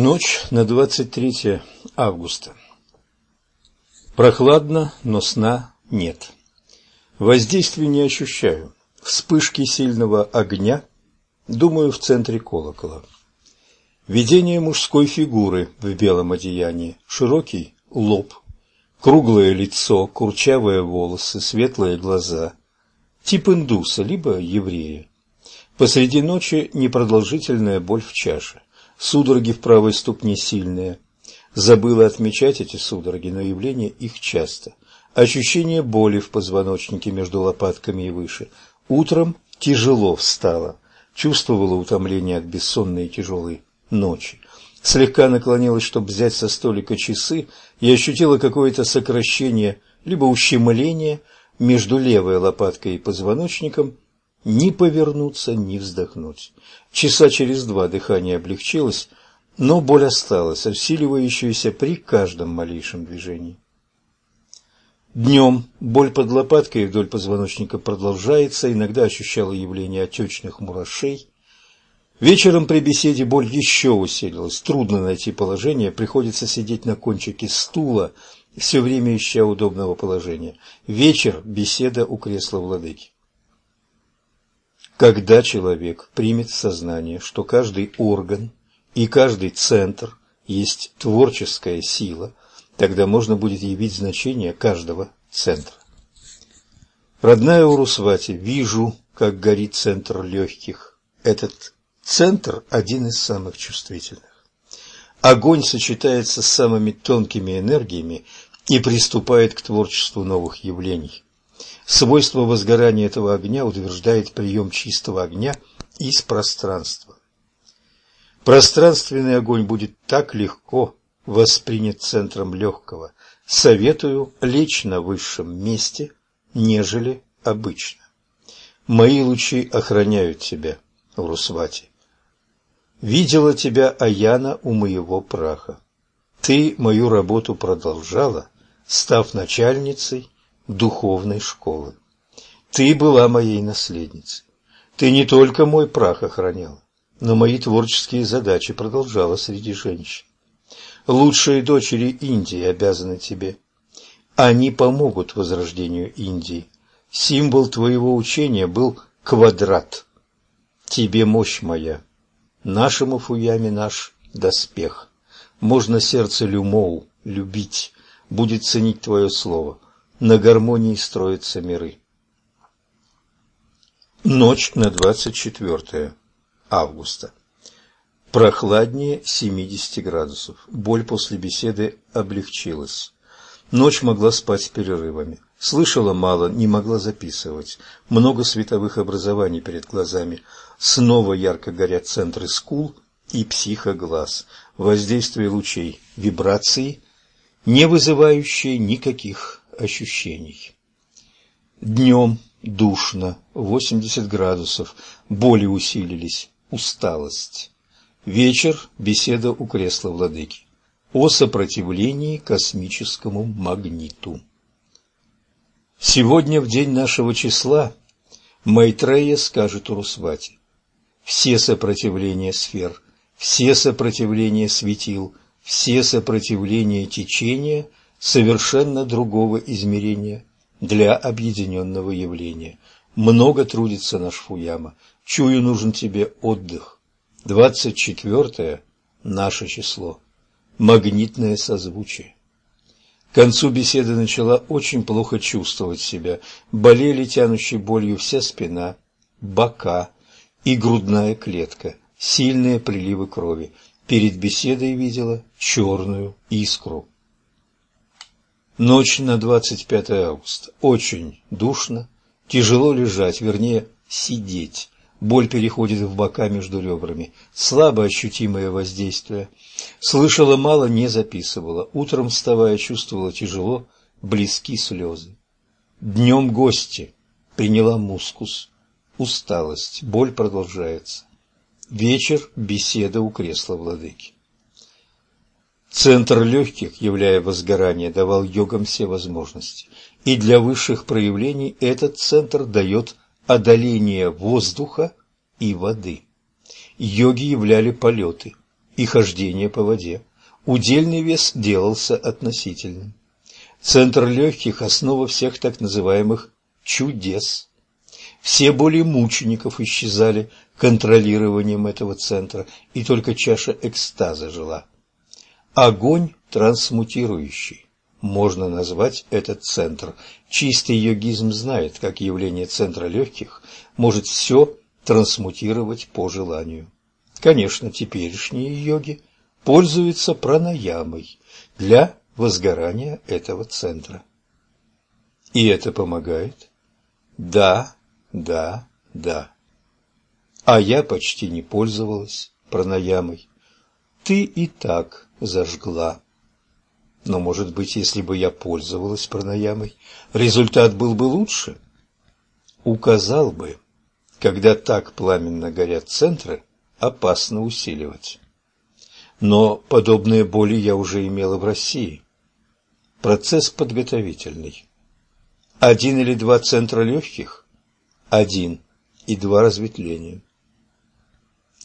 Ночь на 23 августа. Прохладно, но сна нет. Воздействия не ощущаю. Вспышки сильного огня, думаю, в центре колокола. Видение мужской фигуры в белом одеянии, широкий лоб, круглое лицо, курчавые волосы, светлые глаза. Тип индуса, либо еврея. Посреди ночи непродолжительная боль в чаше. Судороги в правой ступне сильные. Забыла отмечать эти судороги, но явление их часто. Ощущение боли в позвоночнике между лопатками и выше. Утром тяжело встала. Чувствовала утомление от бессонной и тяжелой ночи. Слегка наклонилась, чтобы взять со столика часы, и ощутила какое-то сокращение, либо ущемление между левой лопаткой и позвоночником, ни повернуться, ни вздохнуть. Часа через два дыхание облегчилось, но боль осталась, усиливающаяся при каждом малейшем движении. Днем боль под лопаткой вдоль позвоночника продолжается, иногда ощущала явление отечных мурашей. Вечером при беседе боль еще усилилась, трудно найти положение, приходится сидеть на кончике стула, все время ища удобного положения. Вечер – беседа у кресла владыки. Когда человек примет сознание, что каждый орган и каждый центр есть творческая сила, тогда можно будет явить значение каждого центра. Родная Урусвати, вижу, как горит центр легких. Этот центр один из самых чувствительных. Огонь сочетается с самыми тонкими энергиями и приступает к творчеству новых явлений. Свойство возгорания этого огня утверждает прием чистого огня из пространства. Пространственный огонь будет так легко воспринят центром легкого. Советую лечь на высшем месте, нежели обычно. Мои лучи охраняют тебя, Урусвати. Видела тебя Аяна у моего праха. Ты мою работу продолжала, став начальницей духовной школы. Ты была моей наследницей. Ты не только мой прах охраняла, но мои творческие задачи продолжала среди женщин. Лучшие дочери Индии обязаны тебе. Они помогут возрождению Индии. Символ твоего учения был квадрат. Тебе мощь моя. Нашему фуяме наш доспех. Можно сердце Люмоу любить, будет ценить твое слово на гармонии строятся миры. Ночь на 24 августа. Прохладнее 70 градусов. Боль после беседы облегчилась. Ночь могла спать с перерывами. Слышала мало, не могла записывать. Много световых образований перед глазами. Снова ярко горят центры скул и психоглаз. Воздействие лучей, вибрации, не вызывающие никаких ощущений. Днем душно, 80 градусов, боли усилились, усталость. Вечер – беседа у кресла владыки о сопротивлении космическому магниту. Сегодня, в день нашего числа, Майтрея скажет Урусвати. Все сопротивления сфер, все сопротивления светил, все сопротивления течения совершенно другого измерения для объединенного явления. Много трудится наш Фуяма. Чую, нужен тебе отдых. Двадцать четвертое – наше число. Магнитное созвучие. К концу беседы начала очень плохо чувствовать себя. Болели тянущей болью вся спина, бока и грудная клетка, сильные приливы крови. Перед беседой видела черную искру. Ночь на 25 августа. Очень душно, тяжело лежать, вернее, сидеть. Боль переходит в бока между ребрами. Слабо ощутимое воздействие. Слышала мало, не записывала. Утром, вставая, чувствовала тяжело, близки слезы. Днем гости. Приняла мускус. Усталость. Боль продолжается. Вечер. Беседа у кресла владыки. Центр легких, являя возгорание, давал йогам все возможности. И для высших проявлений этот центр дает одоление воздуха и воды. Йоги являли полеты, и хождение по воде, удельный вес делался относительным. Центр легких – основа всех так называемых чудес. Все боли мучеников исчезали контролированием этого центра, и только чаша экстаза жила. Огонь трансмутирующий. Можно назвать этот центр. Чистый йогизм знает, как явление центра легких может все трансмутировать по желанию. Конечно, теперешние йоги пользуются пранаямой для возгорания этого центра. И это помогает? Да, да, да. А я почти не пользовалась пранаямой. Ты и так зажгла. Но, может быть, если бы я пользовалась пранаямой, результат был бы лучше? Указал бы, когда так пламенно горят центры, опасно усиливать. Но подобные боли я уже имела в России. Процесс подготовительный. Один или два центра легких? Один и два разветвления.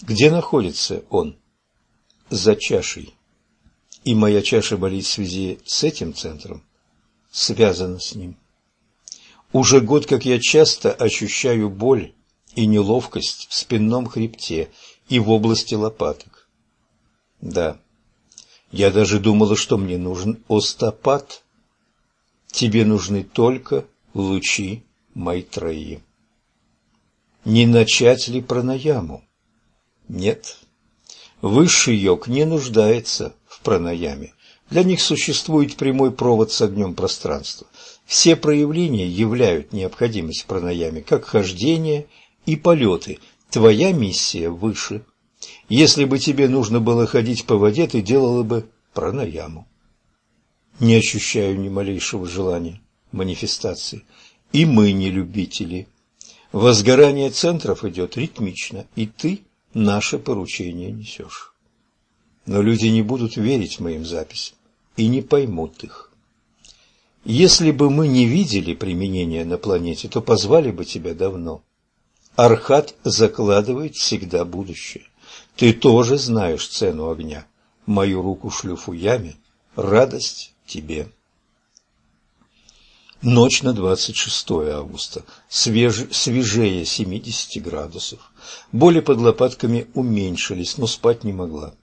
Где находится он? За чашей. И моя чаша болит в связи с этим центром, связана с ним. Уже год, как я часто ощущаю боль и неловкость в спинном хребте и в области лопаток. Да, я даже думала, что мне нужен остопат. Тебе нужны только лучи Майтреи. Не начать ли пранаяму? Нет. Высший йог не нуждается в пранаяме. Для них существует прямой провод с огнем пространства. Все проявления являют необходимость в пранаяме, как хождение и полеты. Твоя миссия выше. Если бы тебе нужно было ходить по воде, ты делала бы пранаяму. Не ощущаю ни малейшего желания манифестации. И мы не любители. Возгорание центров идет ритмично, и ты наше поручение несешь. Но люди не будут верить моим записям и не поймут их. Если бы мы не видели применения на планете, то позвали бы тебя давно. Архат закладывает всегда будущее. Ты тоже знаешь цену огня. Мою руку шлю фуями. Радость тебе. Ночь на 26 августа. Свеж... Свежее 70 градусов. Боли под лопатками уменьшились, но спать не могла.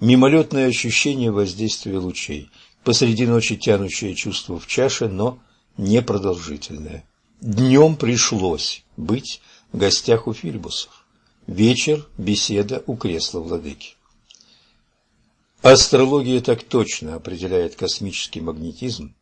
Мимолетное ощущение воздействия лучей. Посреди ночи тянущее чувство в чаше, но непродолжительное. Днем пришлось быть в гостях у Фильбусов. Вечер – беседа у кресла владыки. Астрология так точно определяет космический магнетизм.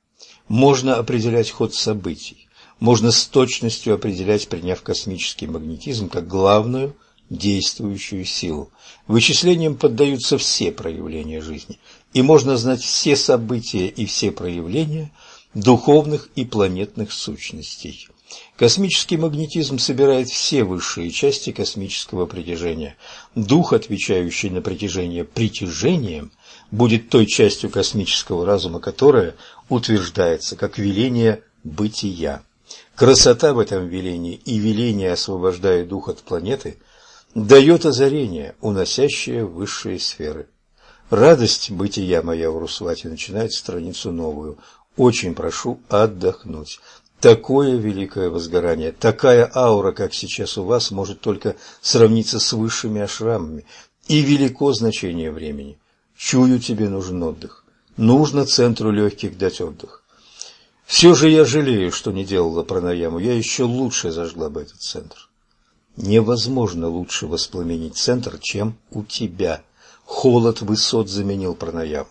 Можно определять ход событий. Можно с точностью определять, приняв космический магнетизм как главную действующую силу. Вычислениям поддаются все проявления жизни, и можно знать все события и все проявления духовных и планетных сущностей. Космический магнетизм собирает все высшие части космического притяжения. Дух, отвечающий на притяжение притяжением, будет той частью космического разума, которая утверждается как веление бытия. Красота в этом велении и веление, освобождая дух от планеты, дает озарение, уносящее высшие сферы. Радость бытия моя в Русвате начинает страницу новую. Очень прошу отдохнуть. Такое великое возгорание, такая аура, как сейчас у вас, может только сравниться с высшими ашрамами. И велико значение времени. Чую, тебе нужен отдых. Нужно центру легких дать отдых. Все же я жалею, что не делала пранаяму. Я еще лучше зажгла бы этот центр. Невозможно лучше воспламенить центр, чем у тебя. Холод высот заменил пранаяму.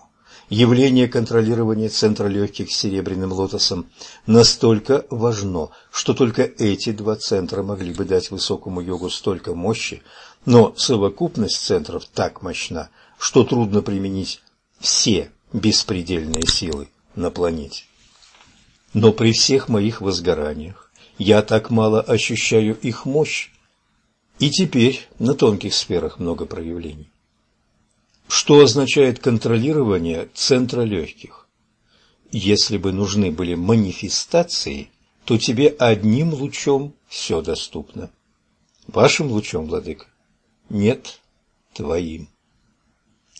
Явление контролирования центра легких серебряным лотосом настолько важно, что только эти два центра могли бы дать высокому йогу столько мощи, но совокупность центров так мощна, что трудно применить все беспредельные силы на планете. Но при всех моих возгораниях я так мало ощущаю их мощь, и теперь на тонких сферах много проявлений. Что означает контролирование центра легких? Если бы нужны были манифестации, то тебе одним лучом все доступно. Вашим лучом, владыка? Нет, твоим.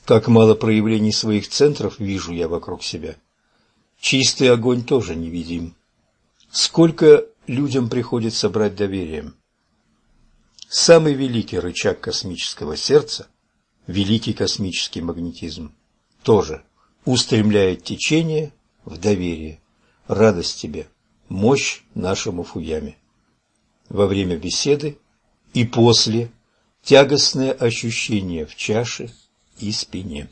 Как мало проявлений своих центров вижу я вокруг себя. Чистый огонь тоже невидим. Сколько людям приходится брать доверием. Самый великий рычаг космического сердца – великий космический магнетизм – тоже устремляет течение в доверие. Радость тебе, мощь нашему фуяме. Во время беседы и после тягостное ощущение в чаше и спине.